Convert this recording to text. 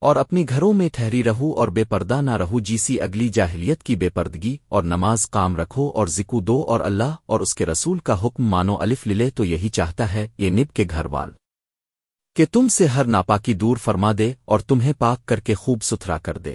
اور اپنی گھروں میں ٹھہری رہو اور بے پردہ نہ رہو جیسی اگلی جاہلیت کی بے پردگی اور نماز کام رکھو اور ذکو دو اور اللہ اور اس کے رسول کا حکم مانو الف للے تو یہی چاہتا ہے، یہ نب کے گھر وال۔ کہ تم سے ہر ناپاکی دور فرما دے اور تمہیں پاک کر کے خوب ستھرا کر دے۔